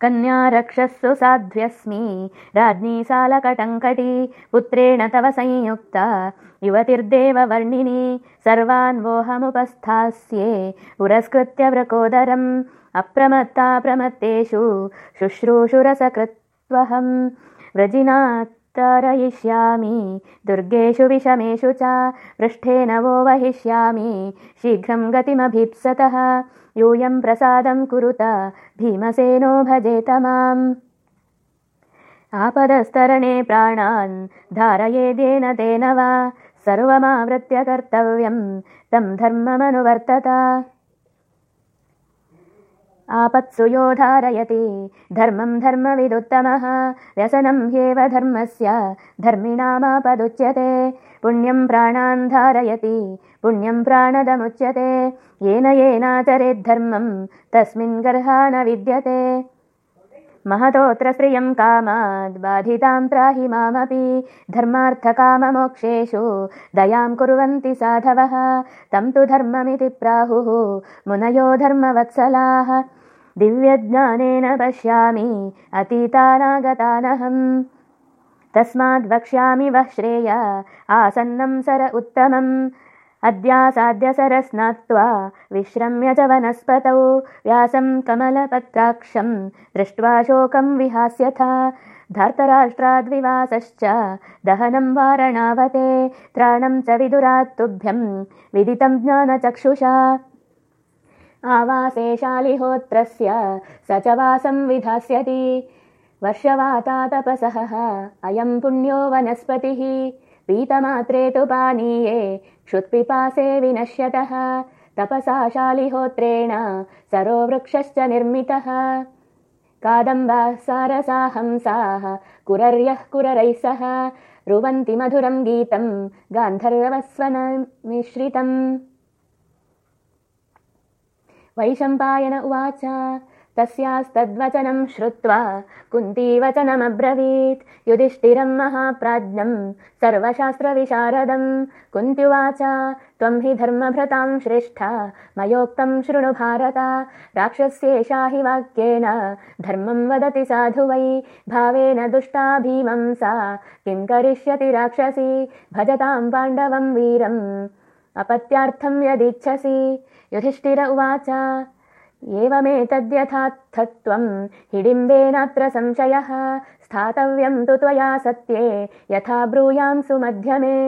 कन्यारक्षस्सु साध्व्यस्मि। राज्ञी सालकटङ्कटी पुत्रेण तव संयुक्ता। युवतिर्देववर्णिनी सर्वान् वोहमुपस्थास्ये पुरस्कृत्य व्रकोदरम् अप्रमत्ता प्रमत्तेषु शुश्रूषुरसकृत्वहम् व्रजिनात्तरयिष्यामि दुर्गेषु विषमेषु च पृष्ठेन वो वहिष्यामि। शीघ्रं गतिमभीप्सतः। यूयं प्रसादं कुरुत। भीमसेनो भजेत माम् आपदस्तरणे प्राणान् धारयेदेन तेन वा सर्वमावृत्य कर्तव्यं। तं धर्ममनुवर्तत आपत्सु यो धारयति धर्मं धर्मविदुत्तमः व्यसनं ह्येव धर्मस्य। धर्मिणामापदुच्यते। पुण्यं प्राणान् धारयति। पुण्यं प्राणदमुच्यते। येन येनाचरेद्धर्मं तस्मिन् गर्हा न विद्यते। महतोऽत्र श्रियं कामाद् बाधितां त्राहि मामपि। धर्मार्थकाममोक्षेषु दयां कुर्वन्ति साधवः। तं तु धर्ममिति प्राहुः। मुनयो धर्मवत्सलाः दिव्यज्ञानेन पश्यामि अतीतानागतानहम्। तस्माद् वक्ष्यामि वः श्रेय आसन्नं सर उत्तमम्। अद्यासाद्यसरस्नात्वा विश्रम्य च वनस्पतौ। व्यासं कमलपत्राक्षं दृष्ट्वा शोकं विहास्यथ। धार्तराष्ट्राद्विवासश्च दहनं वारणावते। त्राणं च विदुरात्तुभ्यं विदितं ज्ञानचक्षुषा आवासे शालिहोत्रस्य स च वासं विधास्यति। वर्षवातातपसः अयं पुण्यो वनस्पतिः। पीतमात्रे तु पानीये क्षुत्पिपासे विनश्यतः। तपसा शालिहोत्रेण सरो वृक्षश्च निर्मितः। कादम्बाः सारसा हंसाः कुरर्यः कुररैः सह। रुवन्ति मधुरं गीतं गान्धर्वस्वनमिश्रितम् वैशम्पायन उवाच। तस्यास्तद्वचनं श्रुत्वा कुन्तीवचनमब्रवीत्। युधिष्ठिरं महाप्राज्ञं सर्वशास्त्रविशारदं। कुन्त्युवाच त्वं हि धर्मभृतां श्रेष्ठा मयोक्तं शृणु भारत। राक्षस्येषा हि वाक्येन धर्मं वदति साधु वै। भावेन दुष्टा भीमं सा किं करिष्यति राक्षसी? भजतां पाण्डवं वीरम् अपत्यार्थं यदिच्छसि। युधिष्ठिर उवाच एवमेतद्यथात्थत्वं हिडिम्बेनात्र संशयः स्थातव्यं तु त्वया सत्ये यथा ब्रूयां सुमध्यमे